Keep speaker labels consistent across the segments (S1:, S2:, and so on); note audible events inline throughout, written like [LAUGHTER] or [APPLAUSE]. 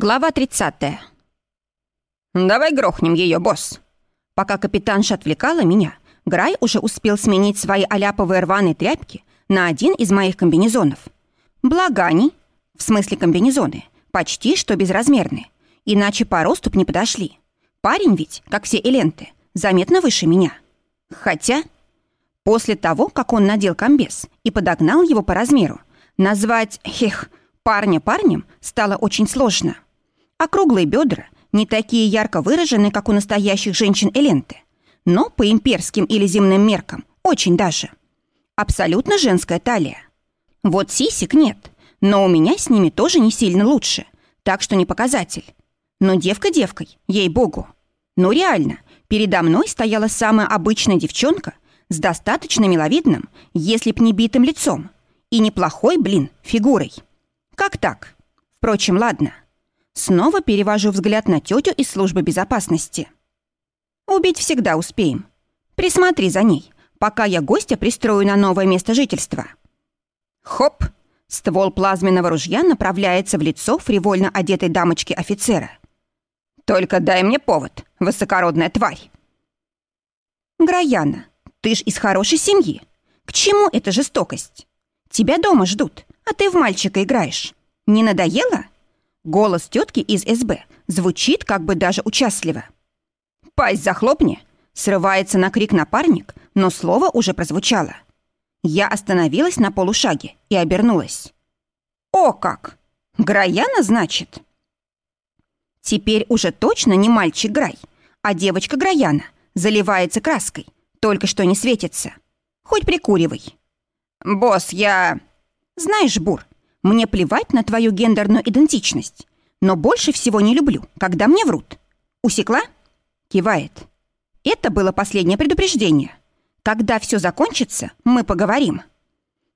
S1: Глава 30. «Давай грохнем ее, босс!» Пока капитанша отвлекала меня, Грай уже успел сменить свои аляповые рваные тряпки на один из моих комбинезонов. Благо они, в смысле комбинезоны, почти что безразмерные, иначе по росту не подошли. Парень ведь, как все эленты, заметно выше меня. Хотя, после того, как он надел комбез и подогнал его по размеру, назвать, хех, парня парнем стало очень сложно. Округлые бедра, не такие ярко выраженные, как у настоящих женщин Эленты, но по имперским или земным меркам очень даже. Абсолютно женская талия. Вот сисек нет, но у меня с ними тоже не сильно лучше, так что не показатель. Но девка девкой, ей-богу. Ну реально, передо мной стояла самая обычная девчонка с достаточно миловидным, если б не битым лицом, и неплохой, блин, фигурой. Как так? Впрочем, ладно. Снова перевожу взгляд на тетю из службы безопасности. Убить всегда успеем. Присмотри за ней, пока я гостя пристрою на новое место жительства. Хоп! Ствол плазменного ружья направляется в лицо фривольно одетой дамочки офицера. «Только дай мне повод, высокородная тварь!» «Граяна, ты ж из хорошей семьи. К чему эта жестокость? Тебя дома ждут, а ты в мальчика играешь. Не надоело?» Голос тетки из СБ звучит как бы даже участливо. «Пасть захлопни!» Срывается на крик напарник, но слово уже прозвучало. Я остановилась на полушаге и обернулась. «О как! Граяна, значит?» Теперь уже точно не мальчик Грай, а девочка Граяна заливается краской, только что не светится. Хоть прикуривай. «Босс, я...» «Знаешь, Бур, мне плевать на твою гендерную идентичность, но больше всего не люблю, когда мне врут. Усекла? Кивает. Это было последнее предупреждение. Когда все закончится, мы поговорим.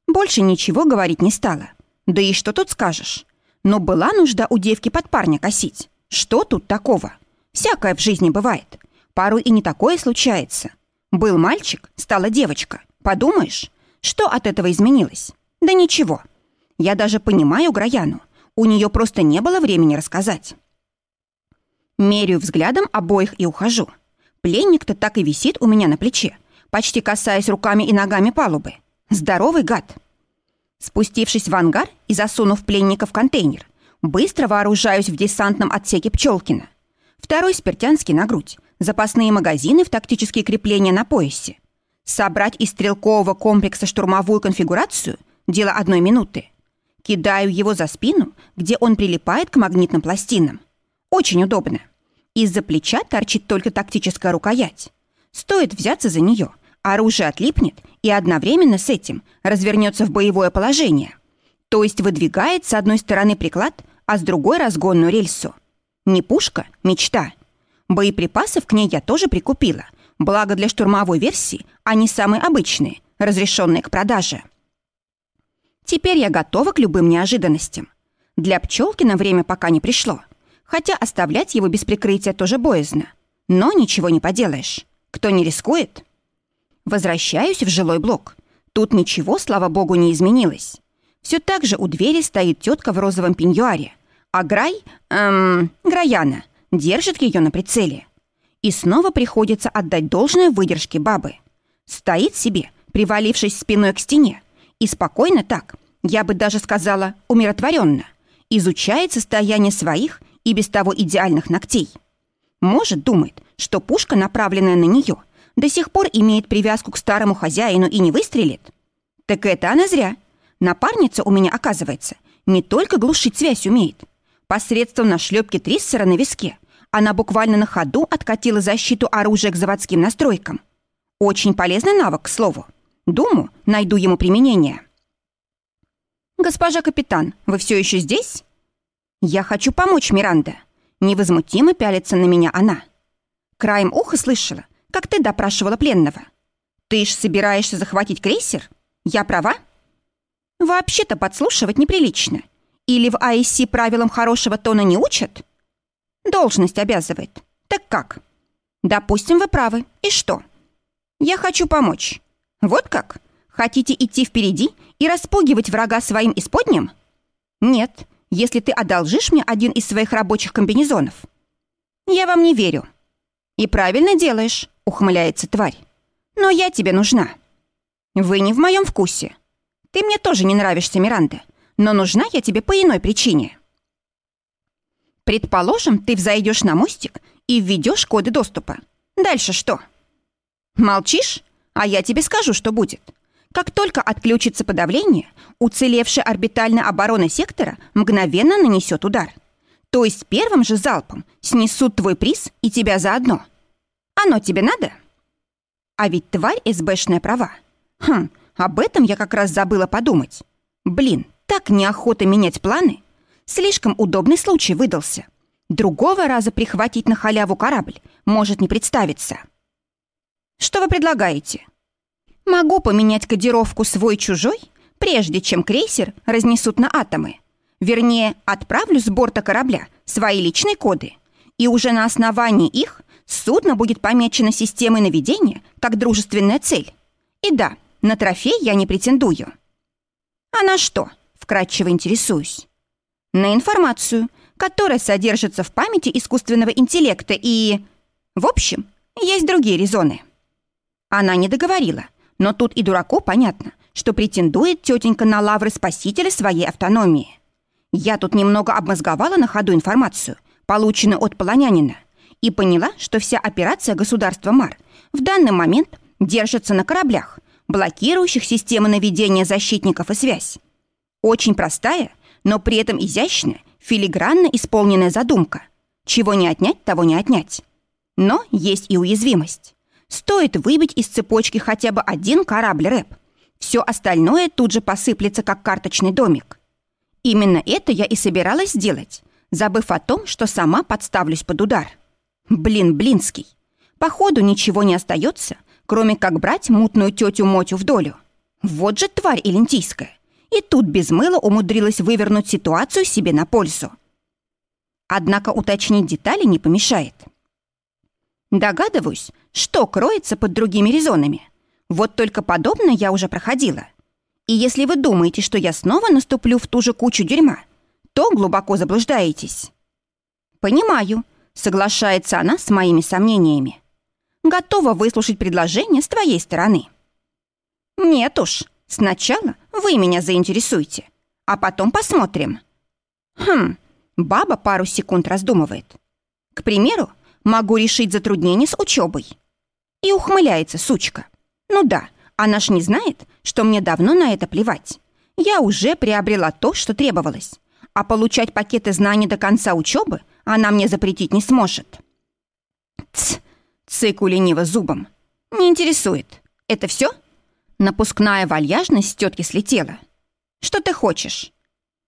S1: Больше ничего говорить не стала. Да и что тут скажешь? Но была нужда у девки под парня косить. Что тут такого? Всякое в жизни бывает. Порой и не такое случается. Был мальчик, стала девочка. Подумаешь, что от этого изменилось? Да ничего. Я даже понимаю Граяну. У нее просто не было времени рассказать. Меряю взглядом обоих и ухожу. Пленник-то так и висит у меня на плече, почти касаясь руками и ногами палубы. Здоровый гад. Спустившись в ангар и засунув пленника в контейнер, быстро вооружаюсь в десантном отсеке Пчелкина. Второй спиртянский на грудь, запасные магазины в тактические крепления на поясе. Собрать из стрелкового комплекса штурмовую конфигурацию – дело одной минуты. Кидаю его за спину, где он прилипает к магнитным пластинам. Очень удобно. Из-за плеча торчит только тактическая рукоять. Стоит взяться за нее, оружие отлипнет и одновременно с этим развернется в боевое положение. То есть выдвигает с одной стороны приклад, а с другой разгонную рельсу. Не пушка, мечта. Боеприпасов к ней я тоже прикупила, благо для штурмовой версии они самые обычные, разрешенные к продаже. Теперь я готова к любым неожиданностям. Для Пчелкина время пока не пришло. Хотя оставлять его без прикрытия тоже боязно. Но ничего не поделаешь. Кто не рискует? Возвращаюсь в жилой блок. Тут ничего, слава богу, не изменилось. Все так же у двери стоит тетка в розовом пеньюаре. А Грай, эм, Граяна, держит ее на прицеле. И снова приходится отдать должное выдержке бабы. Стоит себе, привалившись спиной к стене, и спокойно так, я бы даже сказала умиротворенно, изучает состояние своих и без того идеальных ногтей. Может, думает, что пушка, направленная на нее, до сих пор имеет привязку к старому хозяину и не выстрелит. Так это она зря. Напарница у меня, оказывается, не только глушить связь умеет. Посредством нашлепки триссера на виске она буквально на ходу откатила защиту оружия к заводским настройкам. Очень полезный навык, к слову. Думаю, найду ему применение. «Госпожа капитан, вы все еще здесь?» «Я хочу помочь, Миранда». Невозмутимо пялится на меня она. Краем уха слышала, как ты допрашивала пленного. Ты ж собираешься захватить крейсер? Я права? Вообще-то подслушивать неприлично. Или в АИС правилам хорошего тона не учат? Должность обязывает. Так как? Допустим, вы правы. И что? Я хочу помочь. Вот как? Хотите идти впереди и распугивать врага своим исподним? Нет, если ты одолжишь мне один из своих рабочих комбинезонов. Я вам не верю. И правильно делаешь, ухмыляется тварь. Но я тебе нужна. Вы не в моем вкусе. Ты мне тоже не нравишься, Миранда, но нужна я тебе по иной причине. Предположим, ты взойдешь на мостик и введешь коды доступа. Дальше что? Молчишь? А я тебе скажу, что будет. Как только отключится подавление, уцелевшая орбитальная оборона сектора мгновенно нанесет удар. То есть первым же залпом снесут твой приз и тебя заодно. Оно тебе надо? А ведь тварь СБшная права. Хм, об этом я как раз забыла подумать. Блин, так неохота менять планы. Слишком удобный случай выдался. Другого раза прихватить на халяву корабль может не представиться. Что вы предлагаете? Могу поменять кодировку свой-чужой, прежде чем крейсер разнесут на атомы. Вернее, отправлю с борта корабля свои личные коды. И уже на основании их судно будет помечено системой наведения как дружественная цель. И да, на трофей я не претендую. А на что? Вкратчиво интересуюсь. На информацию, которая содержится в памяти искусственного интеллекта и... В общем, есть другие резоны. Она не договорила, но тут и дураку понятно, что претендует тетенька на лавры спасителя своей автономии. Я тут немного обмозговала на ходу информацию, полученную от полонянина, и поняла, что вся операция государства МАР в данный момент держится на кораблях, блокирующих системы наведения защитников и связь. Очень простая, но при этом изящная, филигранно исполненная задумка. Чего не отнять, того не отнять. Но есть и уязвимость. Стоит выбить из цепочки хотя бы один корабль рэп. Все остальное тут же посыплется, как карточный домик. Именно это я и собиралась сделать, забыв о том, что сама подставлюсь под удар. Блин, блинский. Походу ничего не остается, кроме как брать мутную тетю Мотю в долю. Вот же тварь элентийская. И тут без мыла умудрилась вывернуть ситуацию себе на пользу. Однако уточнить детали не помешает. Догадываюсь, что кроется под другими резонами. Вот только подобное я уже проходила. И если вы думаете, что я снова наступлю в ту же кучу дерьма, то глубоко заблуждаетесь. Понимаю, соглашается она с моими сомнениями. Готова выслушать предложение с твоей стороны. Нет уж, сначала вы меня заинтересуете, а потом посмотрим. Хм, баба пару секунд раздумывает. К примеру, могу решить затруднение с учебой. И ухмыляется сучка. Ну да, она ж не знает, что мне давно на это плевать. Я уже приобрела то, что требовалось. А получать пакеты знаний до конца учебы она мне запретить не сможет. Тсс, цыку лениво зубом. Не интересует. Это все? Напускная вальяжность тетки слетела. Что ты хочешь?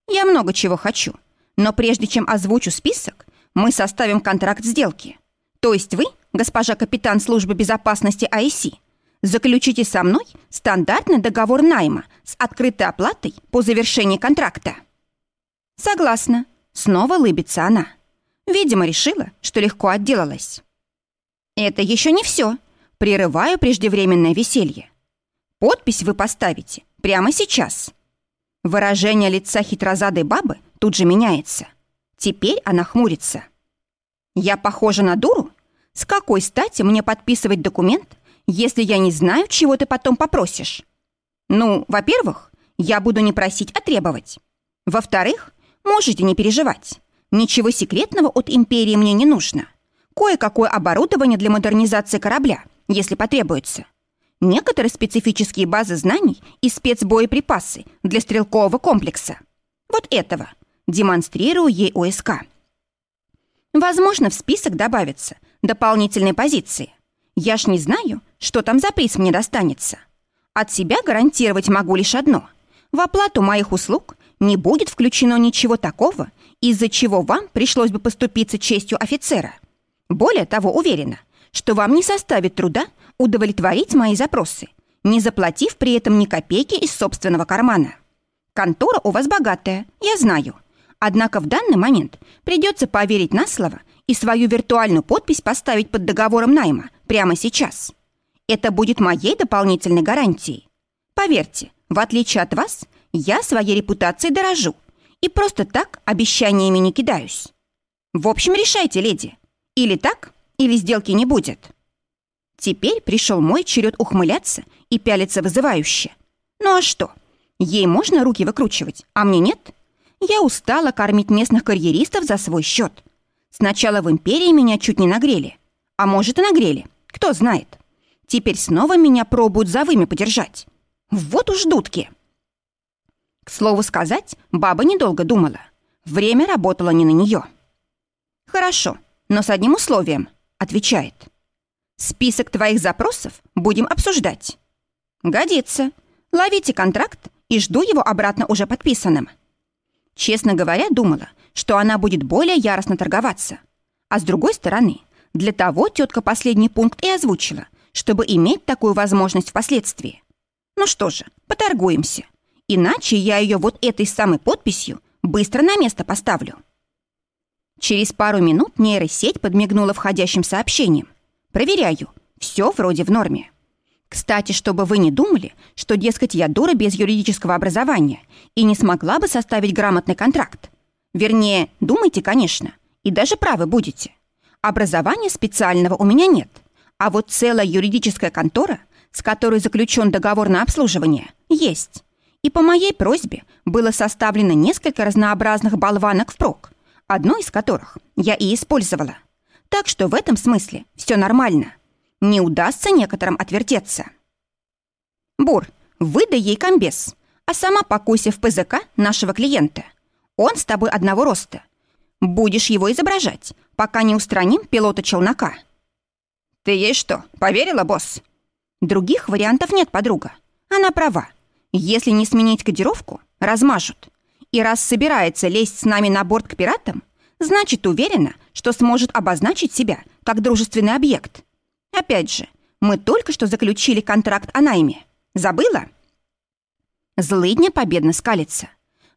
S1: Я много чего хочу. Но прежде чем озвучу список, мы составим контракт сделки. То есть вы, госпожа капитан службы безопасности АИСи, заключите со мной стандартный договор найма с открытой оплатой по завершении контракта. Согласна. Снова лыбится она. Видимо, решила, что легко отделалась. Это еще не все. Прерываю преждевременное веселье. Подпись вы поставите прямо сейчас. Выражение лица хитрозадой бабы тут же меняется. Теперь она хмурится. Я похожа на дуру? С какой стати мне подписывать документ, если я не знаю, чего ты потом попросишь? Ну, во-первых, я буду не просить, а требовать. Во-вторых, можете не переживать. Ничего секретного от империи мне не нужно. Кое-какое оборудование для модернизации корабля, если потребуется. Некоторые специфические базы знаний и спецбоеприпасы для стрелкового комплекса. Вот этого. Демонстрирую ей ОСК. Возможно, в список добавятся дополнительные позиции. Я ж не знаю, что там за приз мне достанется. От себя гарантировать могу лишь одно. В оплату моих услуг не будет включено ничего такого, из-за чего вам пришлось бы поступиться честью офицера. Более того, уверена, что вам не составит труда удовлетворить мои запросы, не заплатив при этом ни копейки из собственного кармана. Контора у вас богатая, я знаю. Однако в данный момент придется поверить на слово и свою виртуальную подпись поставить под договором найма прямо сейчас. Это будет моей дополнительной гарантией. Поверьте, в отличие от вас, я своей репутацией дорожу И просто так обещаниями не кидаюсь. В общем, решайте, леди. Или так, или сделки не будет. Теперь пришел мой черед ухмыляться и пялиться вызывающе. Ну а что? Ей можно руки выкручивать, а мне нет? Я устала кормить местных карьеристов за свой счет. Сначала в империи меня чуть не нагрели. А может и нагрели, кто знает. Теперь снова меня пробуют за вымя подержать. Вот уж дудки. К слову сказать, баба недолго думала. Время работало не на нее. «Хорошо, но с одним условием», — отвечает. «Список твоих запросов будем обсуждать». «Годится. Ловите контракт и жду его обратно уже подписанным». Честно говоря, думала, что она будет более яростно торговаться. А с другой стороны, для того тетка последний пункт и озвучила, чтобы иметь такую возможность впоследствии. Ну что же, поторгуемся. Иначе я ее вот этой самой подписью быстро на место поставлю. Через пару минут нейросеть подмигнула входящим сообщением. Проверяю. Все вроде в норме. Кстати, чтобы вы не думали, что, дескать, я дура без юридического образования и не смогла бы составить грамотный контракт. Вернее, думайте, конечно, и даже правы будете. Образования специального у меня нет, а вот целая юридическая контора, с которой заключен договор на обслуживание, есть. И по моей просьбе было составлено несколько разнообразных болванок впрок, одну из которых я и использовала. Так что в этом смысле все нормально. Не удастся некоторым отвертеться. Бур, выдай ей комбез, а сама покуйся в ПЗК нашего клиента. Он с тобой одного роста. Будешь его изображать, пока не устраним пилота челнока. Ты ей что, поверила, босс? Других вариантов нет, подруга. Она права. Если не сменить кодировку, размажут. И раз собирается лезть с нами на борт к пиратам, значит уверена, что сможет обозначить себя как дружественный объект. Опять же, мы только что заключили контракт о найме. Забыла? Злыдня победно скалится.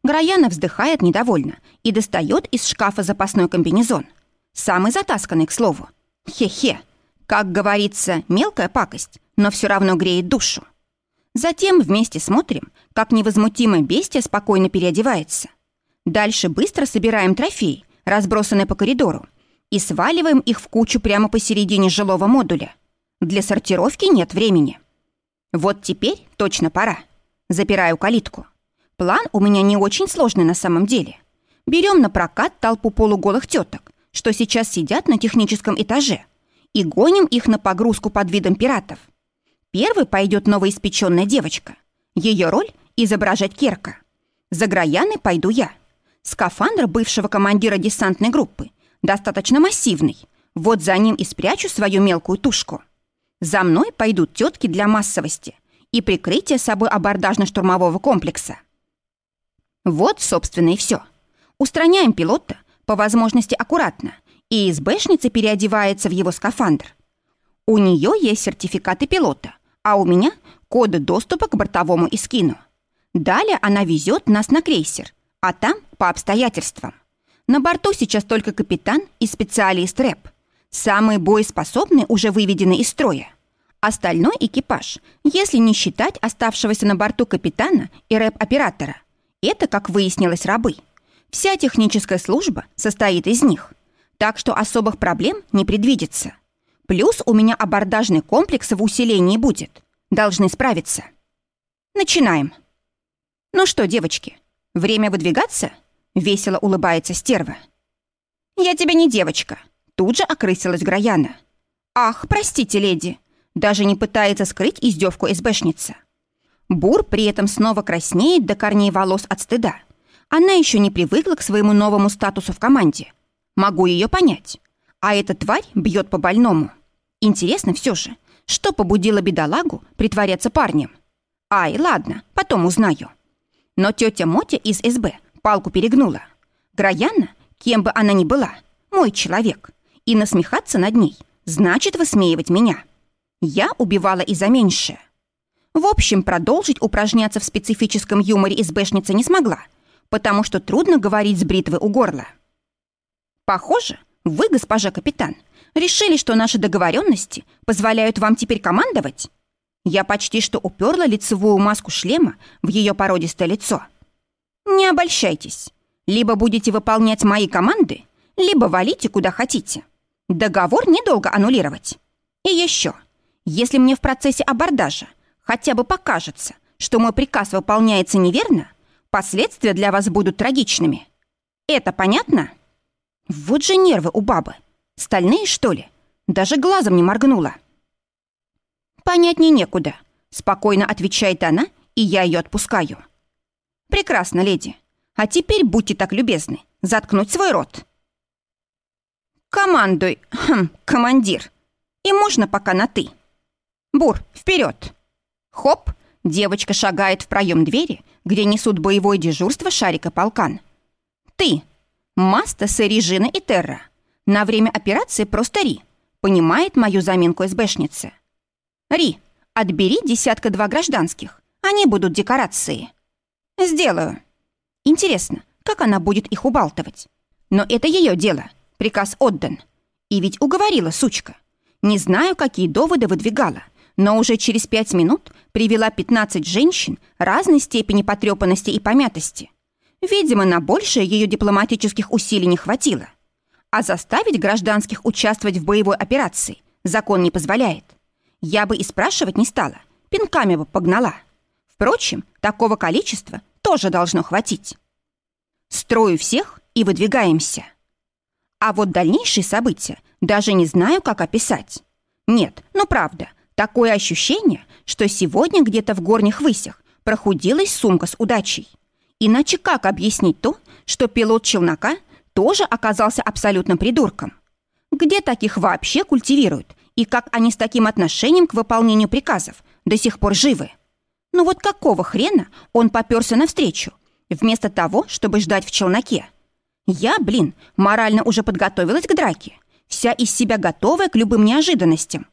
S1: Граяна вздыхает недовольно и достает из шкафа запасной комбинезон. Самый затасканный, к слову. Хе-хе. Как говорится, мелкая пакость, но все равно греет душу. Затем вместе смотрим, как невозмутимое бестия спокойно переодевается. Дальше быстро собираем трофеи, разбросанные по коридору, и сваливаем их в кучу прямо посередине жилого модуля. Для сортировки нет времени. Вот теперь точно пора. Запираю калитку. План у меня не очень сложный на самом деле. Берем на прокат толпу полуголых теток, что сейчас сидят на техническом этаже, и гоним их на погрузку под видом пиратов. Первой пойдет новоиспеченная девочка. Ее роль — изображать Керка. За Граяны пойду я. Скафандр бывшего командира десантной группы достаточно массивный. Вот за ним и спрячу свою мелкую тушку. За мной пойдут тетки для массовости и прикрытие собой абордажно-штурмового комплекса. Вот, собственно, и все. Устраняем пилота, по возможности аккуратно, и СБшница переодевается в его скафандр. У нее есть сертификаты пилота, а у меня коды доступа к бортовому искину. Далее она везет нас на крейсер, а там по обстоятельствам. На борту сейчас только капитан и специалист рэп. Самые боеспособные уже выведены из строя. Остальной экипаж, если не считать оставшегося на борту капитана и рэп-оператора, это, как выяснилось, рабы. Вся техническая служба состоит из них. Так что особых проблем не предвидится. Плюс у меня абордажный комплекс в усилении будет. Должны справиться. Начинаем. Ну что, девочки, время выдвигаться? Весело улыбается стерва. Я тебе не девочка. Тут же окрысилась Граяна. Ах, простите, леди. Даже не пытается скрыть издевку СБшница. Бур при этом снова краснеет до корней волос от стыда. Она еще не привыкла к своему новому статусу в команде. Могу ее понять. А эта тварь бьет по больному. Интересно все же, что побудило бедолагу притворяться парнем? Ай, ладно, потом узнаю. Но тетя Мотя из СБ палку перегнула. Граяна, кем бы она ни была, мой человек. И насмехаться над ней значит высмеивать меня. Я убивала и за меньшее. В общем, продолжить упражняться в специфическом юморе СБшница не смогла, потому что трудно говорить с бритвы у горла. Похоже, вы, госпожа капитан, Решили, что наши договоренности позволяют вам теперь командовать? Я почти что уперла лицевую маску шлема в ее породистое лицо. Не обольщайтесь. Либо будете выполнять мои команды, либо валите куда хотите. Договор недолго аннулировать. И еще, если мне в процессе абордажа хотя бы покажется, что мой приказ выполняется неверно, последствия для вас будут трагичными. Это понятно? Вот же нервы у бабы. Стальные, что ли? Даже глазом не моргнула. Понятнее некуда. Спокойно отвечает она, и я ее отпускаю. Прекрасно, леди. А теперь будьте так любезны, заткнуть свой рот. Командуй, хм, [CLEARS THROAT] командир. И можно пока на «ты». Бур, вперед. Хоп, девочка шагает в проем двери, где несут боевое дежурство шарика полкан. Ты, Маста, Режина и Терра. На время операции просто Ри. Понимает мою заминку СБшницы. Ри, отбери десятка-два гражданских. Они будут декорации. Сделаю. Интересно, как она будет их убалтывать? Но это ее дело. Приказ отдан. И ведь уговорила сучка. Не знаю, какие доводы выдвигала, но уже через пять минут привела 15 женщин разной степени потрепанности и помятости. Видимо, на большее ее дипломатических усилий не хватило. А заставить гражданских участвовать в боевой операции закон не позволяет. Я бы и спрашивать не стала, пинками бы погнала. Впрочем, такого количества тоже должно хватить. Строю всех и выдвигаемся. А вот дальнейшие события даже не знаю, как описать. Нет, ну правда, такое ощущение, что сегодня где-то в горних высях прохудилась сумка с удачей. Иначе как объяснить то, что пилот челнока тоже оказался абсолютно придурком? Где таких вообще культивируют? И как они с таким отношением к выполнению приказов до сих пор живы? Ну вот какого хрена он попёрся навстречу, вместо того, чтобы ждать в челноке? Я, блин, морально уже подготовилась к драке, вся из себя готовая к любым неожиданностям.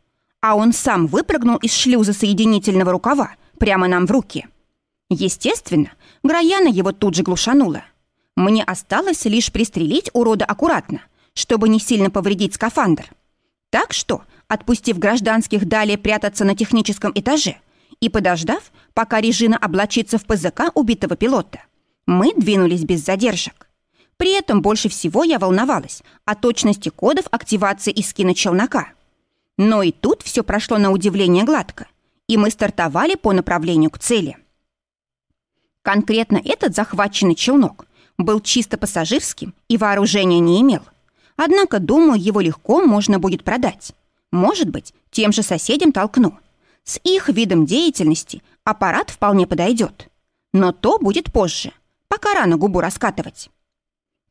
S1: А он сам выпрыгнул из шлюза соединительного рукава прямо нам в руки. Естественно, Граяна его тут же глушанула. Мне осталось лишь пристрелить урода аккуратно, чтобы не сильно повредить скафандр. Так что, отпустив гражданских далее прятаться на техническом этаже и подождав, пока Режина облачится в ПЗК убитого пилота, мы двинулись без задержек. При этом больше всего я волновалась о точности кодов активации и скина челнока. Но и тут все прошло на удивление гладко, и мы стартовали по направлению к цели. Конкретно этот захваченный челнок был чисто пассажирским и вооружения не имел. Однако, думаю, его легко можно будет продать. Может быть, тем же соседям толкну. С их видом деятельности аппарат вполне подойдет. Но то будет позже, пока рано губу раскатывать.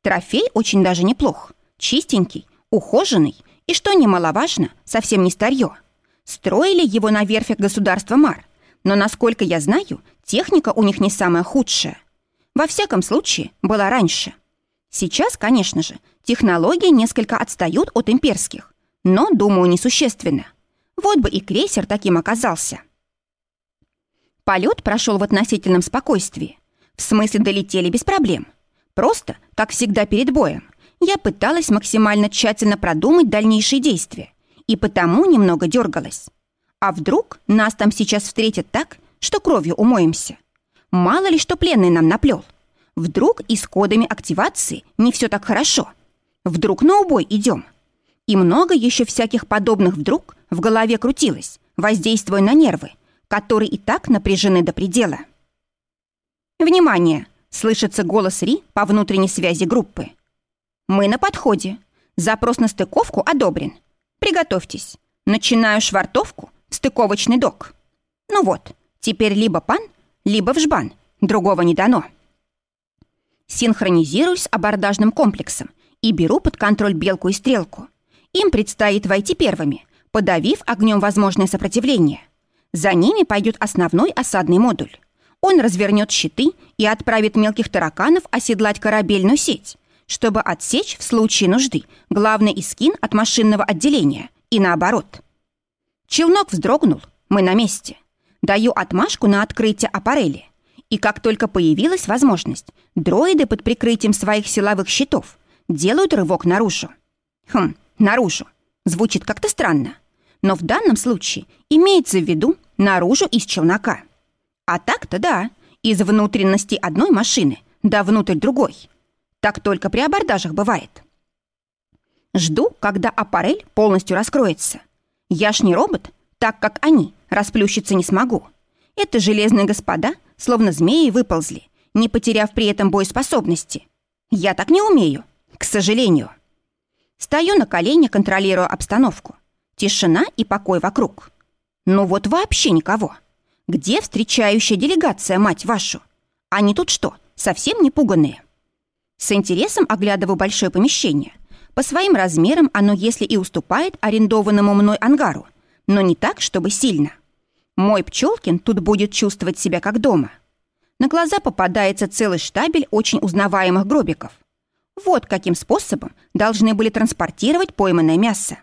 S1: Трофей очень даже неплох. Чистенький, ухоженный и, что немаловажно, совсем не старье. Строили его на верфях государства Мар, но, насколько я знаю, техника у них не самая худшая. Во всяком случае, была раньше. Сейчас, конечно же, технологии несколько отстают от имперских, но, думаю, несущественно. Вот бы и крейсер таким оказался. Полет прошел в относительном спокойствии. В смысле, долетели без проблем. Просто, как всегда перед боем, я пыталась максимально тщательно продумать дальнейшие действия и потому немного дергалась. А вдруг нас там сейчас встретят так, что кровью умоемся? Мало ли что пленный нам наплел. Вдруг и с кодами активации не все так хорошо. Вдруг на убой идем. И много еще всяких подобных вдруг в голове крутилось, воздействуя на нервы, которые и так напряжены до предела. «Внимание!» Слышится голос Ри по внутренней связи группы. «Мы на подходе. Запрос на стыковку одобрен. Приготовьтесь. Начинаю швартовку стыковочный док. Ну вот, теперь либо пан, либо в жбан. Другого не дано». Синхронизируюсь с абордажным комплексом и беру под контроль белку и стрелку. Им предстоит войти первыми, подавив огнем возможное сопротивление. За ними пойдет основной осадный модуль. Он развернет щиты и отправит мелких тараканов оседлать корабельную сеть, чтобы отсечь в случае нужды главный искин от машинного отделения и наоборот. Челнок вздрогнул, мы на месте. Даю отмашку на открытие аппарели. И как только появилась возможность, дроиды под прикрытием своих силовых щитов делают рывок наружу. Хм, наружу. Звучит как-то странно. Но в данном случае имеется в виду наружу из челнока. А так-то да, из внутренности одной машины, да внутрь другой. Так только при абордажах бывает. Жду, когда аппарель полностью раскроется. Я ж не робот, так как они, расплющиться не смогу. Это железные господа, словно змеи, выползли, не потеряв при этом боеспособности. Я так не умею, к сожалению. Стою на колене, контролируя обстановку. Тишина и покой вокруг. Ну вот вообще никого. Где встречающая делегация, мать вашу? Они тут что, совсем не пуганные? С интересом оглядываю большое помещение. По своим размерам оно, если и уступает арендованному мной ангару, но не так, чтобы сильно. Мой Пчелкин тут будет чувствовать себя как дома. На глаза попадается целый штабель очень узнаваемых гробиков. Вот каким способом должны были транспортировать пойманное мясо.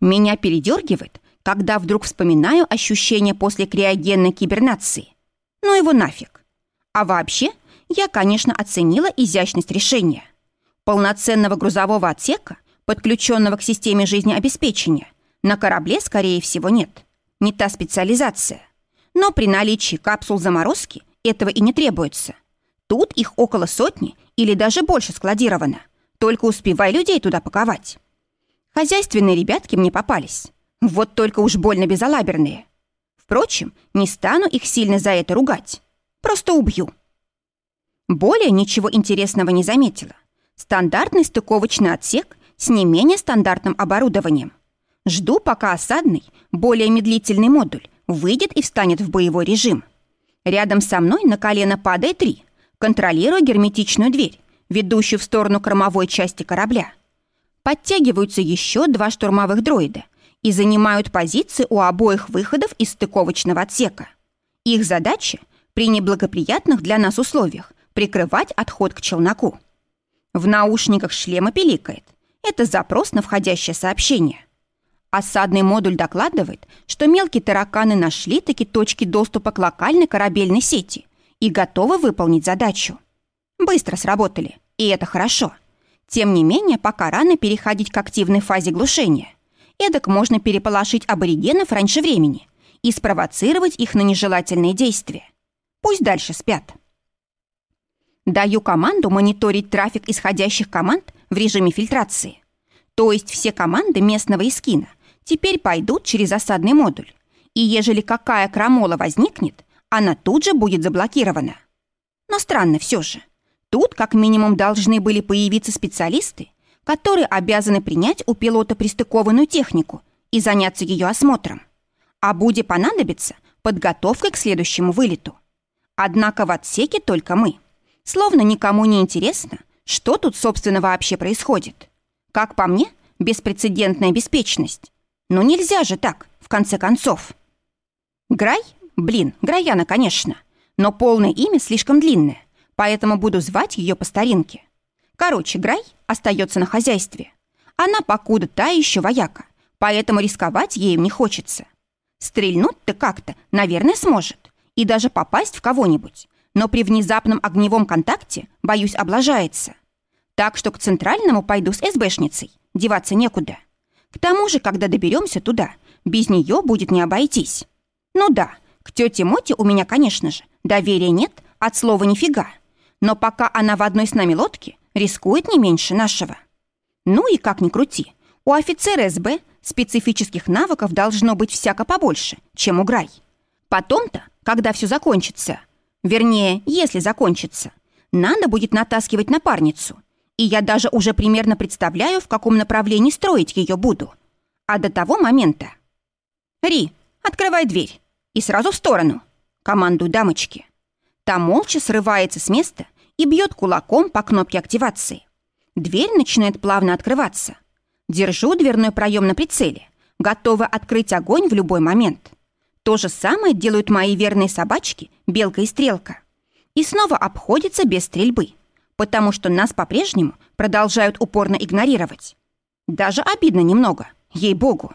S1: Меня передергивает, когда вдруг вспоминаю ощущения после криогенной кибернации. Ну его нафиг. А вообще, я, конечно, оценила изящность решения. Полноценного грузового отсека, подключенного к системе жизнеобеспечения, на корабле, скорее всего, нет. Не та специализация. Но при наличии капсул заморозки этого и не требуется. Тут их около сотни или даже больше складировано. Только успевай людей туда паковать. Хозяйственные ребятки мне попались. Вот только уж больно безалаберные. Впрочем, не стану их сильно за это ругать. Просто убью. Более ничего интересного не заметила. Стандартный стыковочный отсек с не менее стандартным оборудованием. Жду, пока осадный, более медлительный модуль выйдет и встанет в боевой режим. Рядом со мной на колено падает Ри, контролируя герметичную дверь, ведущую в сторону кормовой части корабля. Подтягиваются еще два штурмовых дроида и занимают позиции у обоих выходов из стыковочного отсека. Их задача при неблагоприятных для нас условиях прикрывать отход к челноку. В наушниках шлема пиликает. Это запрос на входящее сообщение. Осадный модуль докладывает, что мелкие тараканы нашли таки точки доступа к локальной корабельной сети и готовы выполнить задачу. Быстро сработали, и это хорошо. Тем не менее, пока рано переходить к активной фазе глушения. Эдак можно переполошить аборигенов раньше времени и спровоцировать их на нежелательные действия. Пусть дальше спят. Даю команду мониторить трафик исходящих команд в режиме фильтрации. То есть все команды местного эскина теперь пойдут через осадный модуль. И ежели какая крамола возникнет, она тут же будет заблокирована. Но странно все же. Тут как минимум должны были появиться специалисты, которые обязаны принять у пилота пристыкованную технику и заняться ее осмотром. А будет понадобиться подготовкой к следующему вылету. Однако в отсеке только мы – Словно никому не интересно, что тут, собственно, вообще происходит. Как по мне, беспрецедентная беспечность. Но нельзя же так, в конце концов. Грай? Блин, Граяна, конечно. Но полное имя слишком длинное, поэтому буду звать ее по старинке. Короче, Грай остается на хозяйстве. Она покуда та еще вояка, поэтому рисковать ею не хочется. Стрельнуть-то как-то, наверное, сможет. И даже попасть в кого-нибудь но при внезапном огневом контакте, боюсь, облажается. Так что к центральному пойду с СБшницей, деваться некуда. К тому же, когда доберемся туда, без нее будет не обойтись. Ну да, к тете Моте у меня, конечно же, доверия нет, от слова нифига. Но пока она в одной с нами лодке, рискует не меньше нашего. Ну и как ни крути, у офицера СБ специфических навыков должно быть всяко побольше, чем у Грай. Потом-то, когда все закончится, Вернее, если закончится. Надо будет натаскивать напарницу. И я даже уже примерно представляю, в каком направлении строить ее буду. А до того момента... «Ри, открывай дверь. И сразу в сторону!» Командую дамочки. Та молча срывается с места и бьет кулаком по кнопке активации. Дверь начинает плавно открываться. Держу дверной проем на прицеле, готова открыть огонь в любой момент. То же самое делают мои верные собачки Белка и Стрелка. И снова обходится без стрельбы, потому что нас по-прежнему продолжают упорно игнорировать. Даже обидно немного, ей-богу.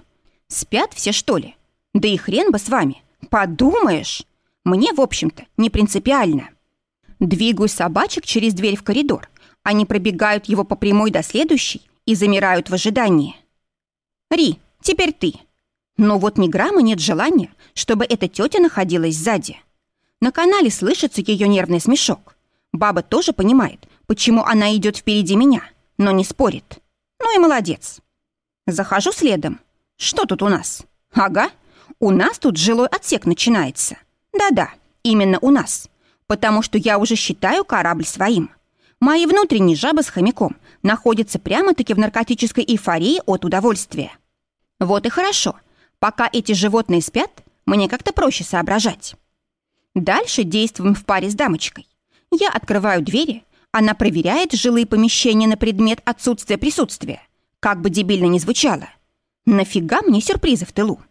S1: Спят все, что ли? Да и хрен бы с вами. Подумаешь. Мне, в общем-то, не принципиально. Двигаю собачек через дверь в коридор. Они пробегают его по прямой до следующей и замирают в ожидании. «Ри, теперь ты», но вот ни грамма нет желания, чтобы эта тетя находилась сзади. На канале слышится ее нервный смешок. Баба тоже понимает, почему она идет впереди меня, но не спорит. Ну и молодец. Захожу следом. Что тут у нас? Ага, у нас тут жилой отсек начинается. Да-да, именно у нас. Потому что я уже считаю корабль своим. Мои внутренние жабы с хомяком находятся прямо-таки в наркотической эйфории от удовольствия. Вот и хорошо. Пока эти животные спят, мне как-то проще соображать. Дальше действуем в паре с дамочкой. Я открываю двери, она проверяет жилые помещения на предмет отсутствия присутствия. Как бы дебильно ни звучало. Нафига мне сюрпризы в тылу?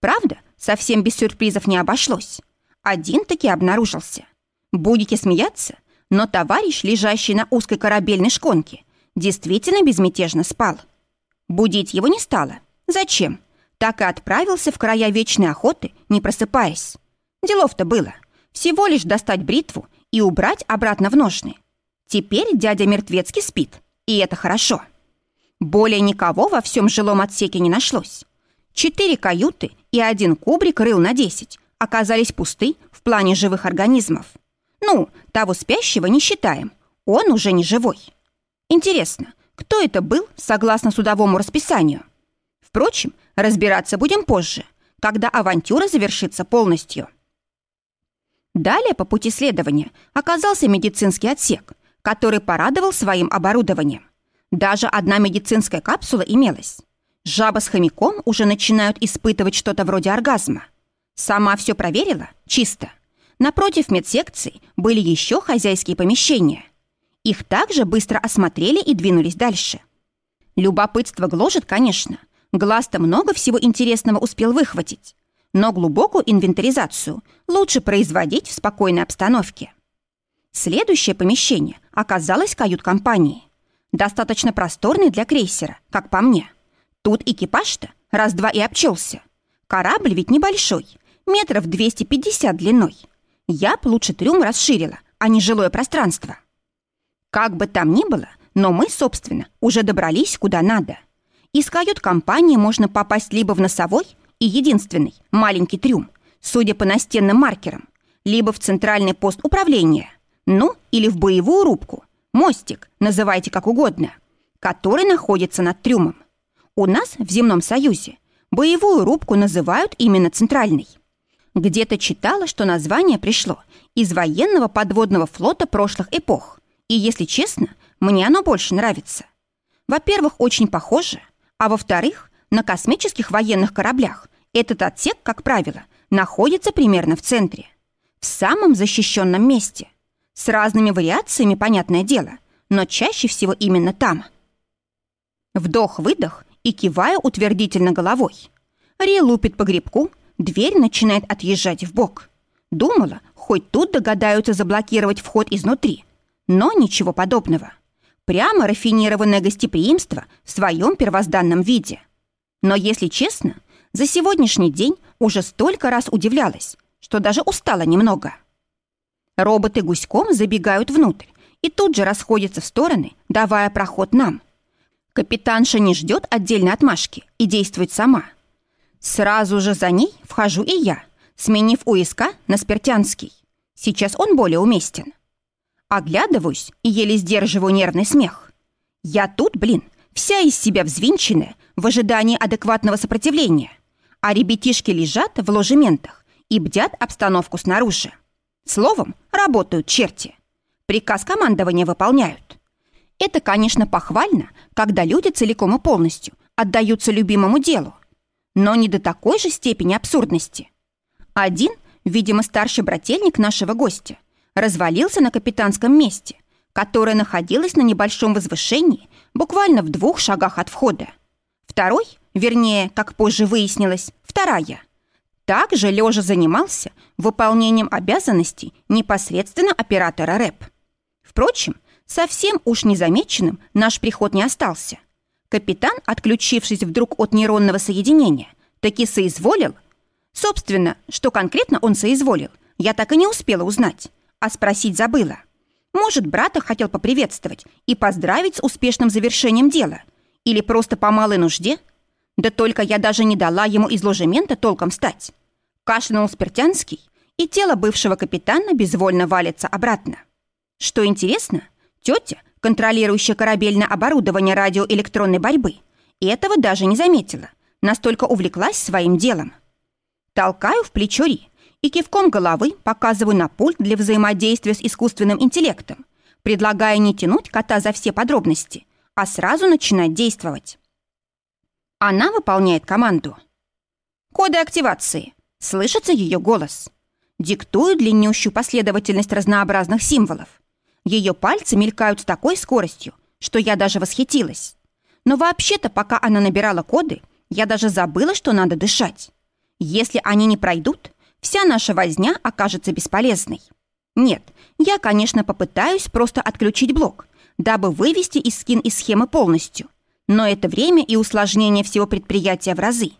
S1: Правда, совсем без сюрпризов не обошлось. Один таки обнаружился. Будете смеяться, но товарищ, лежащий на узкой корабельной шконке, действительно безмятежно спал. Будить его не стало. Зачем? Так и отправился в края вечной охоты, не просыпаясь. Делов-то было. Всего лишь достать бритву и убрать обратно в ножны. Теперь дядя мертвецкий спит, и это хорошо. Более никого во всем жилом отсеке не нашлось. Четыре каюты и один кубрик рыл на десять оказались пусты в плане живых организмов. Ну, того спящего не считаем, он уже не живой. Интересно, кто это был согласно судовому расписанию? Впрочем, разбираться будем позже, когда авантюра завершится полностью. Далее по пути следования оказался медицинский отсек, который порадовал своим оборудованием. Даже одна медицинская капсула имелась. Жаба с хомяком уже начинают испытывать что-то вроде оргазма. Сама все проверила? Чисто. Напротив медсекции были еще хозяйские помещения. Их также быстро осмотрели и двинулись дальше. Любопытство гложет, конечно. Глаз-то много всего интересного успел выхватить. Но глубокую инвентаризацию лучше производить в спокойной обстановке. Следующее помещение оказалось кают-компанией. Достаточно просторный для крейсера, как по мне. Тут экипаж-то раз-два и обчелся. Корабль ведь небольшой, метров 250 длиной. Я б лучше трюм расширила, а не жилое пространство. Как бы там ни было, но мы, собственно, уже добрались куда надо. Из кают-компании можно попасть либо в носовой и единственный маленький трюм, судя по настенным маркерам, либо в центральный пост управления, ну, или в боевую рубку, мостик, называйте как угодно, который находится над трюмом. У нас в Земном Союзе боевую рубку называют именно центральной. Где-то читала, что название пришло из военного подводного флота прошлых эпох. И, если честно, мне оно больше нравится. Во-первых, очень похоже, а во-вторых, на космических военных кораблях этот отсек, как правило, находится примерно в центре, в самом защищенном месте. С разными вариациями, понятное дело, но чаще всего именно там. Вдох-выдох и киваю утвердительно головой. Ри лупит по грибку, дверь начинает отъезжать в бок. Думала, хоть тут догадаются заблокировать вход изнутри. Но ничего подобного. Прямо рафинированное гостеприимство в своем первозданном виде. Но, если честно, за сегодняшний день уже столько раз удивлялась, что даже устала немного. Роботы гуськом забегают внутрь и тут же расходятся в стороны, давая проход нам. Капитанша не ждет отдельной отмашки и действует сама. Сразу же за ней вхожу и я, сменив УСК на спиртянский. Сейчас он более уместен. Оглядываюсь и еле сдерживаю нервный смех. Я тут, блин, вся из себя взвинченная в ожидании адекватного сопротивления, а ребятишки лежат в ложементах и бдят обстановку снаружи. Словом, работают черти. Приказ командования выполняют. Это, конечно, похвально, когда люди целиком и полностью отдаются любимому делу. Но не до такой же степени абсурдности. Один, видимо, старший брательник нашего гостя, развалился на капитанском месте, которое находилось на небольшом возвышении, буквально в двух шагах от входа. Второй, вернее, как позже выяснилось, вторая, также лежа занимался выполнением обязанностей непосредственно оператора РЭП. Впрочем, совсем уж незамеченным наш приход не остался. Капитан, отключившись вдруг от нейронного соединения, таки соизволил. Собственно, что конкретно он соизволил, я так и не успела узнать, а спросить забыла. Может, брата хотел поприветствовать и поздравить с успешным завершением дела, или просто по малой нужде – да только я даже не дала ему из ложемента толком встать. Кашлянул Спиртянский, и тело бывшего капитана безвольно валится обратно. Что интересно, Тетя, контролирующая корабельное оборудование радиоэлектронной борьбы, этого даже не заметила, настолько увлеклась своим делом. Толкаю в плечо Ри и кивком головы показываю на пульт для взаимодействия с искусственным интеллектом, предлагая не тянуть кота за все подробности, а сразу начинать действовать. Она выполняет команду. Коды активации. Слышится ее голос. Диктую длиннющую последовательность разнообразных символов. Ее пальцы мелькают с такой скоростью, что я даже восхитилась. Но вообще-то, пока она набирала коды, я даже забыла, что надо дышать. Если они не пройдут, вся наша возня окажется бесполезной. Нет, я, конечно, попытаюсь просто отключить блок, дабы вывести Искин из схемы полностью. Но это время и усложнение всего предприятия в разы.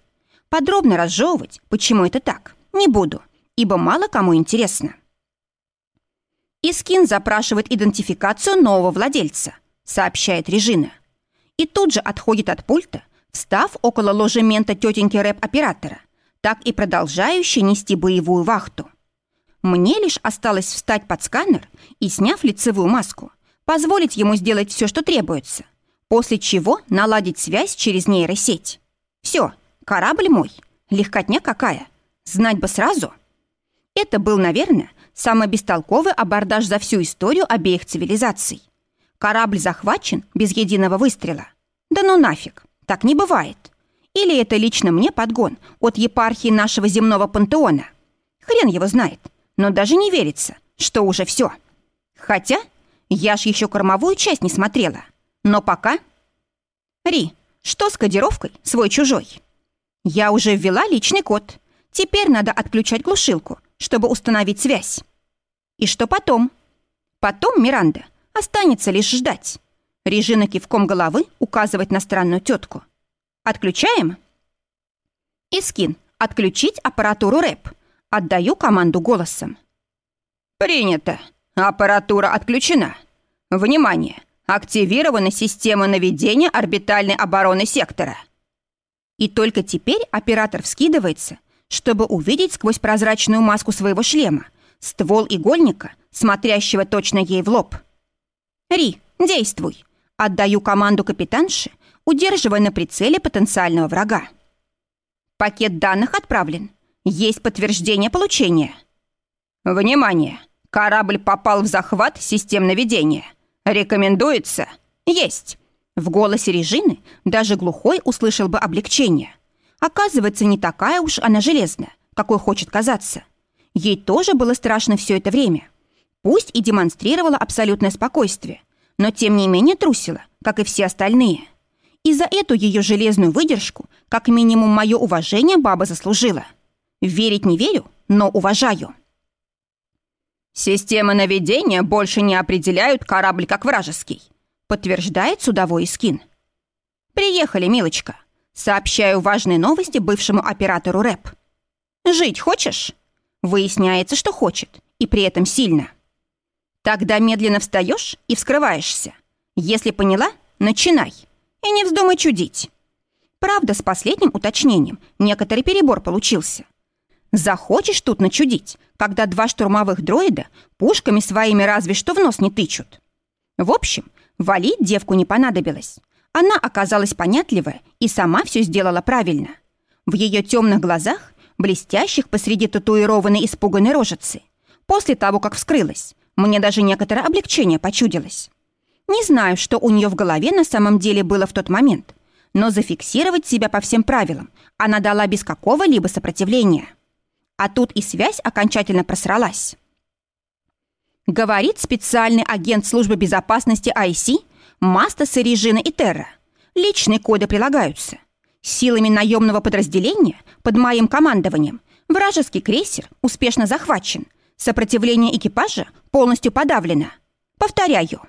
S1: Подробно разжевывать, почему это так, не буду, ибо мало кому интересно. Искин запрашивает идентификацию нового владельца, сообщает Режина. И тут же отходит от пульта, встав около ложемента тетеньки рэп-оператора, так и продолжающей нести боевую вахту. Мне лишь осталось встать под сканер и, сняв лицевую маску, позволить ему сделать все, что требуется, после чего наладить связь через нейросеть. Все, корабль мой, легкотня какая, знать бы сразу. Это был, наверное, самый бестолковый абордаж за всю историю обеих цивилизаций. Корабль захвачен без единого выстрела. Да ну нафиг, так не бывает. Или это лично мне подгон от епархии нашего земного пантеона? Хрен его знает, но даже не верится, что уже все. Хотя я ж еще кормовую часть не смотрела. Но пока... Ри, что с кодировкой свой-чужой? Я уже ввела личный код. Теперь надо отключать глушилку, чтобы установить связь. И что потом? Потом, Миранда, останется лишь ждать. Режина кивком головы указывать на странную тетку. Отключаем? Искин, отключить аппаратуру рэп. Отдаю команду голосом. Принято. Аппаратура отключена. Внимание! Активирована система наведения орбитальной обороны сектора. И только теперь оператор вскидывается, чтобы увидеть сквозь прозрачную маску своего шлема ствол игольника, смотрящего точно ей в лоб. «Ри, действуй!» Отдаю команду капитанше, удерживая на прицеле потенциального врага. Пакет данных отправлен. Есть подтверждение получения. Внимание! Корабль попал в захват систем наведения. Рекомендуется? Есть. В голосе Режины даже глухой услышал бы облегчение. Оказывается, не такая уж она железная, какой хочет казаться. Ей тоже было страшно все это время. Пусть и демонстрировала абсолютное спокойствие, но тем не менее трусила, как и все остальные. И за эту ее железную выдержку как минимум мое уважение баба заслужила. Верить не верю, но уважаю. «Системы наведения больше не определяют корабль как вражеский», подтверждает судовой Искин. «Приехали, милочка. Сообщаю важные новости бывшему оператору РЭП. Жить хочешь?» Выясняется, что хочет, и при этом сильно. Тогда медленно встаешь и вскрываешься. Если поняла, начинай. И не вздумай чудить. Правда, с последним уточнением некоторый перебор получился. Захочешь тут начудить, когда два штурмовых дроида пушками своими разве что в нос не тычут. В общем, валить девку не понадобилось. Она оказалась понятливая и сама все сделала правильно. В ее темных глазах, блестящих посреди татуированной испуганной рожицы, после того, как вскрылась, мне даже некоторое облегчение почудилось. Не знаю, что у нее в голове на самом деле было в тот момент, но зафиксировать себя по всем правилам она дала без какого-либо сопротивления. А тут и связь окончательно просралась. Говорит специальный агент службы безопасности IC Мастас и Режина и Терра. Личные коды прилагаются. Силами наемного подразделения под моим командованием вражеский крейсер успешно захвачен. Сопротивление экипажа полностью подавлено. Повторяю.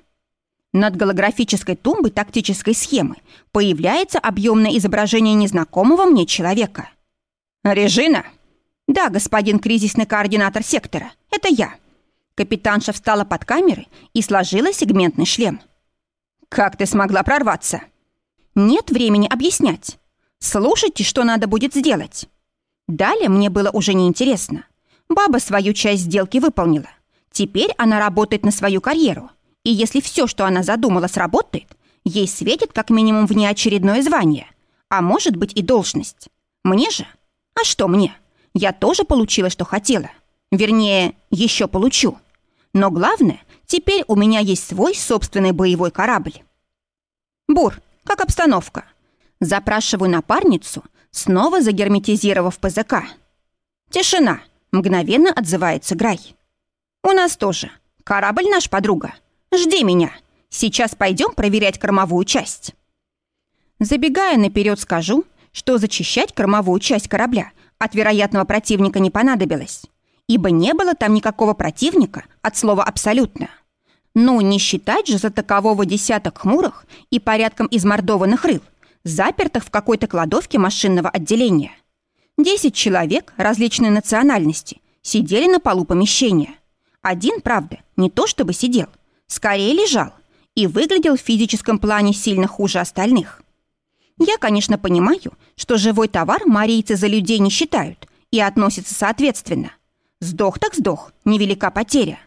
S1: Над голографической тумбой тактической схемы появляется объемное изображение незнакомого мне человека. «Режина?» «Да, господин кризисный координатор сектора, это я». Капитанша встала под камеры и сложила сегментный шлем. «Как ты смогла прорваться?» «Нет времени объяснять. Слушайте, что надо будет сделать». Далее мне было уже неинтересно. Баба свою часть сделки выполнила. Теперь она работает на свою карьеру. И если все, что она задумала, сработает, ей светит как минимум внеочередное звание, а может быть и должность. Мне же? А что мне? Я тоже получила, что хотела. Вернее, еще получу. Но главное, теперь у меня есть свой собственный боевой корабль. Бур, как обстановка? Запрашиваю напарницу, снова загерметизировав ПЗК. Тишина. Мгновенно отзывается Грай. У нас тоже. Корабль наш, подруга. Жди меня. Сейчас пойдем проверять кормовую часть. Забегая наперед, скажу, что зачищать кормовую часть корабля от вероятного противника не понадобилось, ибо не было там никакого противника от слова «абсолютно». Ну, не считать же за такового десяток хмурых и порядком измордованных рыл, запертых в какой-то кладовке машинного отделения. Десять человек различной национальности сидели на полу помещения. Один, правда, не то чтобы сидел, скорее лежал и выглядел в физическом плане сильно хуже остальных. Я, конечно, понимаю, что живой товар марийцы за людей не считают и относятся соответственно. Сдох так сдох, невелика потеря.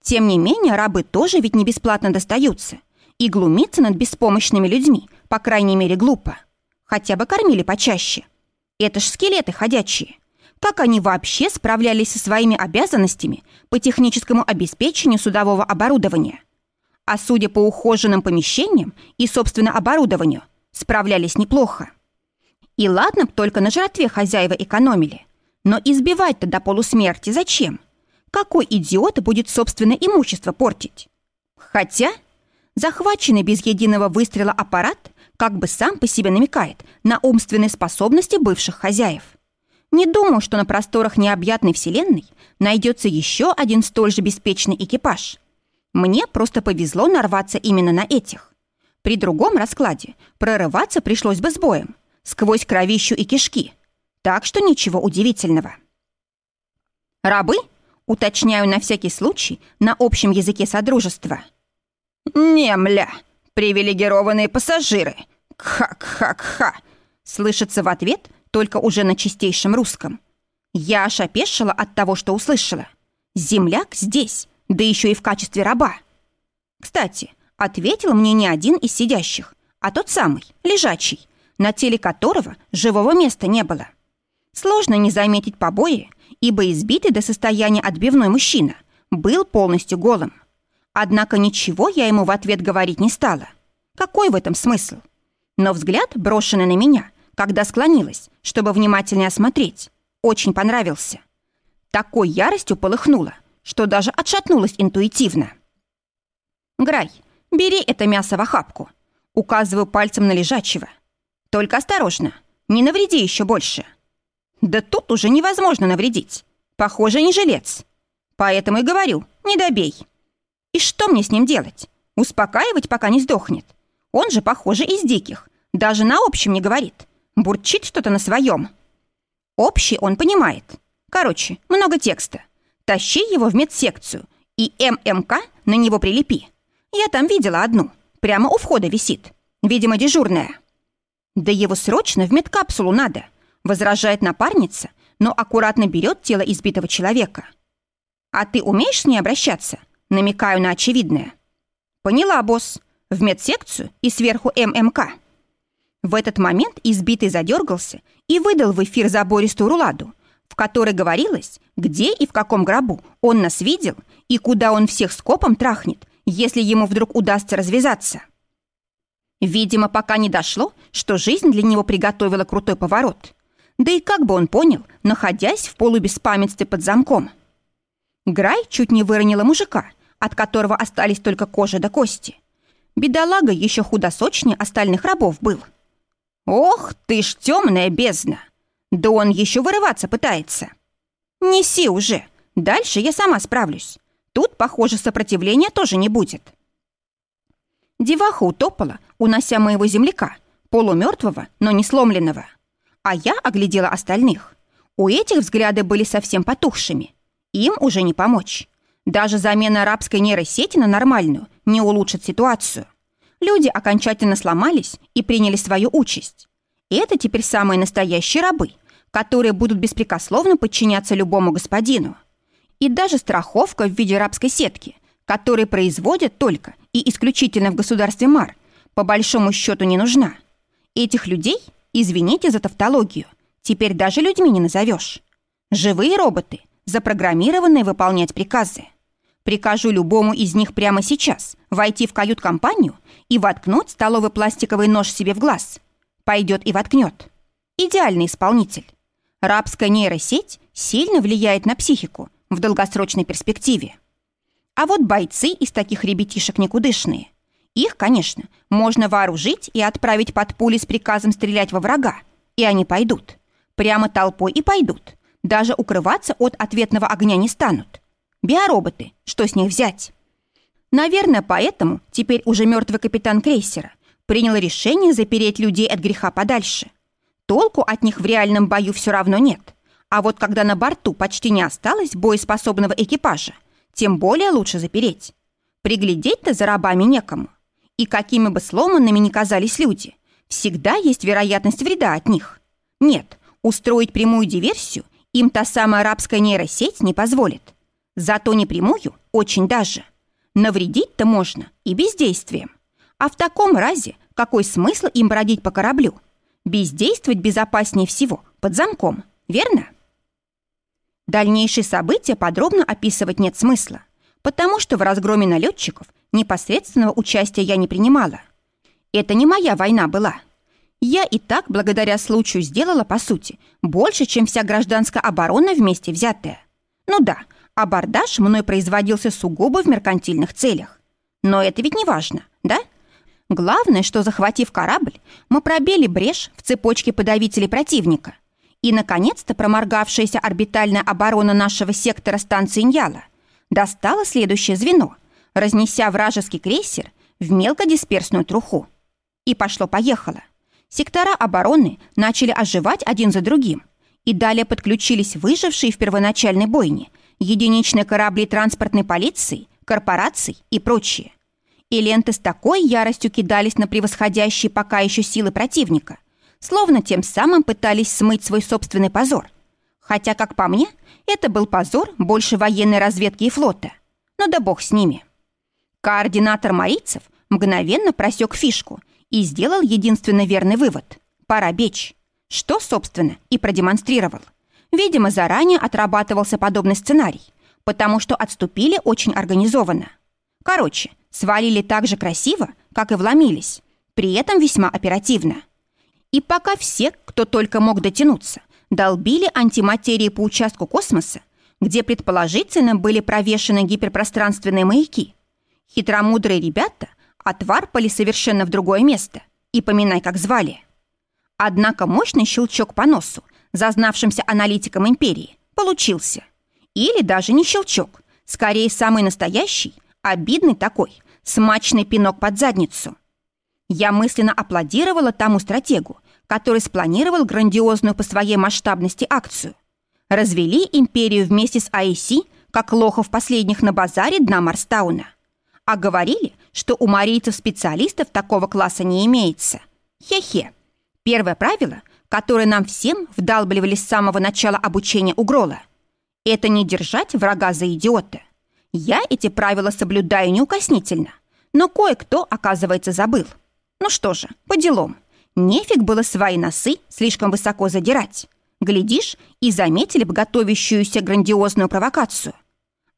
S1: Тем не менее, рабы тоже ведь не бесплатно достаются. И глумиться над беспомощными людьми, по крайней мере, глупо. Хотя бы кормили почаще. Это ж скелеты ходячие. Как они вообще справлялись со своими обязанностями по техническому обеспечению судового оборудования? А судя по ухоженным помещениям и, собственно, оборудованию – справлялись неплохо. И ладно б только на жратве хозяева экономили. Но избивать-то до полусмерти зачем? Какой идиот будет собственное имущество портить? Хотя захваченный без единого выстрела аппарат как бы сам по себе намекает на умственные способности бывших хозяев. Не думаю, что на просторах необъятной вселенной найдется еще один столь же беспечный экипаж. Мне просто повезло нарваться именно на этих. При другом раскладе прорываться пришлось бы с боем, сквозь кровищу и кишки. Так что ничего удивительного. «Рабы?» — уточняю на всякий случай на общем языке Содружества. «Не, мля, привилегированные пассажиры. Кха-кха-кха!» Слышится в ответ только уже на чистейшем русском. Я аж опешила от того, что услышала. Земляк здесь, да еще и в качестве раба. Кстати, ответил мне не один из сидящих, а тот самый, лежачий, на теле которого живого места не было. Сложно не заметить побои, ибо избитый до состояния отбивной мужчина был полностью голым. Однако ничего я ему в ответ говорить не стала. Какой в этом смысл? Но взгляд, брошенный на меня, когда склонилась, чтобы внимательнее осмотреть, очень понравился. Такой яростью полыхнуло, что даже отшатнулась интуитивно. «Грай, Бери это мясо в охапку. Указываю пальцем на лежачего. Только осторожно, не навреди еще больше. Да тут уже невозможно навредить. Похоже, не жилец. Поэтому и говорю, не добей. И что мне с ним делать? Успокаивать, пока не сдохнет. Он же, похоже, из диких. Даже на общем не говорит. Бурчит что-то на своем. Общий он понимает. Короче, много текста. Тащи его в медсекцию и ММК на него прилепи. Я там видела одну. Прямо у входа висит. Видимо, дежурная. Да его срочно в медкапсулу надо, возражает напарница, но аккуратно берет тело избитого человека. А ты умеешь с ней обращаться? Намекаю на очевидное. Поняла, босс. В медсекцию и сверху ММК. В этот момент избитый задергался и выдал в эфир забористую руладу, в которой говорилось, где и в каком гробу он нас видел и куда он всех скопом трахнет, если ему вдруг удастся развязаться. Видимо, пока не дошло, что жизнь для него приготовила крутой поворот. Да и как бы он понял, находясь в полубеспамятстве под замком. Грай чуть не выронила мужика, от которого остались только кожа до кости. Бедолага еще худосочнее остальных рабов был. «Ох, ты ж темная бездна! Да он еще вырываться пытается!» «Неси уже, дальше я сама справлюсь. Тут, похоже, сопротивления тоже не будет. Деваха утопала, унося моего земляка, полумертвого, но не сломленного. А я оглядела остальных. У этих взгляды были совсем потухшими. Им уже не помочь. Даже замена арабской нейросети на нормальную не улучшит ситуацию. Люди окончательно сломались и приняли свою участь. И это теперь самые настоящие рабы, которые будут беспрекословно подчиняться любому господину. И даже страховка в виде рабской сетки, которые производят только и исключительно в государстве МАР, по большому счету не нужна. Этих людей, извините за тавтологию, теперь даже людьми не назовешь. Живые роботы, запрограммированные выполнять приказы. Прикажу любому из них прямо сейчас войти в кают-компанию и воткнуть столовый пластиковый нож себе в глаз. Пойдет и воткнет. Идеальный исполнитель. Рабская нейросеть сильно влияет на психику в долгосрочной перспективе. А вот бойцы из таких ребятишек никудышные. Их, конечно, можно вооружить и отправить под пули с приказом стрелять во врага. И они пойдут. Прямо толпой и пойдут. Даже укрываться от ответного огня не станут. Биороботы, что с них взять? Наверное, поэтому теперь уже мертвый капитан крейсера принял решение запереть людей от греха подальше. Толку от них в реальном бою все равно нет. А вот когда на борту почти не осталось боеспособного экипажа, тем более лучше запереть. Приглядеть-то за рабами некому. И какими бы сломанными ни казались люди, всегда есть вероятность вреда от них. Нет, устроить прямую диверсию им та самая арабская нейросеть не позволит. Зато не прямую очень даже. Навредить-то можно и бездействием. А в таком разе какой смысл им бродить по кораблю? Бездействовать безопаснее всего под замком, верно? Дальнейшие события подробно описывать нет смысла, потому что в разгроме налетчиков непосредственного участия я не принимала. Это не моя война была. Я и так, благодаря случаю, сделала, по сути, больше, чем вся гражданская оборона вместе взятая. Ну да, абордаж мной производился сугубо в меркантильных целях. Но это ведь не важно, да? Главное, что, захватив корабль, мы пробили брешь в цепочке подавителей противника. И, наконец-то, проморгавшаяся орбитальная оборона нашего сектора станции Ньяла достала следующее звено, разнеся вражеский крейсер в мелкодисперсную труху. И пошло-поехало. Сектора обороны начали оживать один за другим, и далее подключились выжившие в первоначальной бойне единичные корабли транспортной полиции, корпораций и прочие – и ленты с такой яростью кидались на превосходящие пока еще силы противника, словно тем самым пытались смыть свой собственный позор. Хотя, как по мне, это был позор больше военной разведки и флота. Но да бог с ними. Координатор марийцев мгновенно просек фишку и сделал единственно верный вывод. Пора бечь. Что, собственно, и продемонстрировал. Видимо, заранее отрабатывался подобный сценарий, потому что отступили очень организованно. Короче, свалили так же красиво, как и вломились, при этом весьма оперативно. И пока все, кто только мог дотянуться, долбили антиматерии по участку космоса, где предположительно были провешены гиперпространственные маяки, хитромудрые ребята отварпали совершенно в другое место и поминай, как звали. Однако мощный щелчок по носу, зазнавшимся аналитикам империи, получился. Или даже не щелчок, скорее самый настоящий, обидный такой, смачный пинок под задницу. Я мысленно аплодировала тому стратегу, который спланировал грандиозную по своей масштабности акцию. Развели империю вместе с АИСи, как лохов последних на базаре дна Марстауна. А говорили, что у марийцев специалистов такого класса не имеется. Хе-хе. Первое правило, которое нам всем вдалбливали с самого начала обучения у Грола, это не держать врага за идиота – я эти правила соблюдаю неукоснительно, но кое-кто, оказывается, забыл. Ну что же, по делам. Нефиг было свои носы слишком высоко задирать. Глядишь, и заметили бы готовящуюся грандиозную провокацию.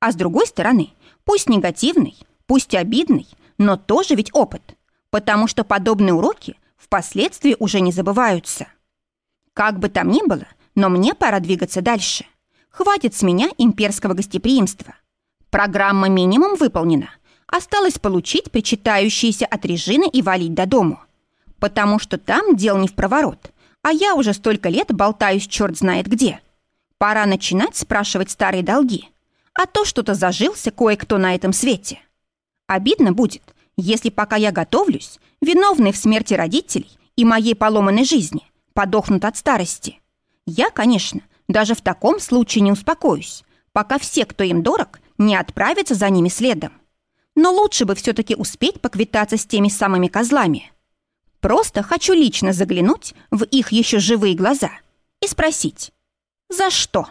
S1: А с другой стороны, пусть негативный, пусть обидный, но тоже ведь опыт, потому что подобные уроки впоследствии уже не забываются. Как бы там ни было, но мне пора двигаться дальше. Хватит с меня имперского гостеприимства. Программа минимум выполнена. Осталось получить причитающиеся от Режины и валить до дому. Потому что там дел не в проворот, а я уже столько лет болтаюсь черт знает где. Пора начинать спрашивать старые долги. А то что-то зажился кое-кто на этом свете. Обидно будет, если пока я готовлюсь, виновные в смерти родителей и моей поломанной жизни подохнут от старости. Я, конечно, даже в таком случае не успокоюсь, пока все, кто им дорог, не отправиться за ними следом. Но лучше бы все-таки успеть поквитаться с теми самыми козлами. Просто хочу лично заглянуть в их еще живые глаза и спросить, за что?